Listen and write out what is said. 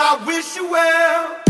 I wish you well.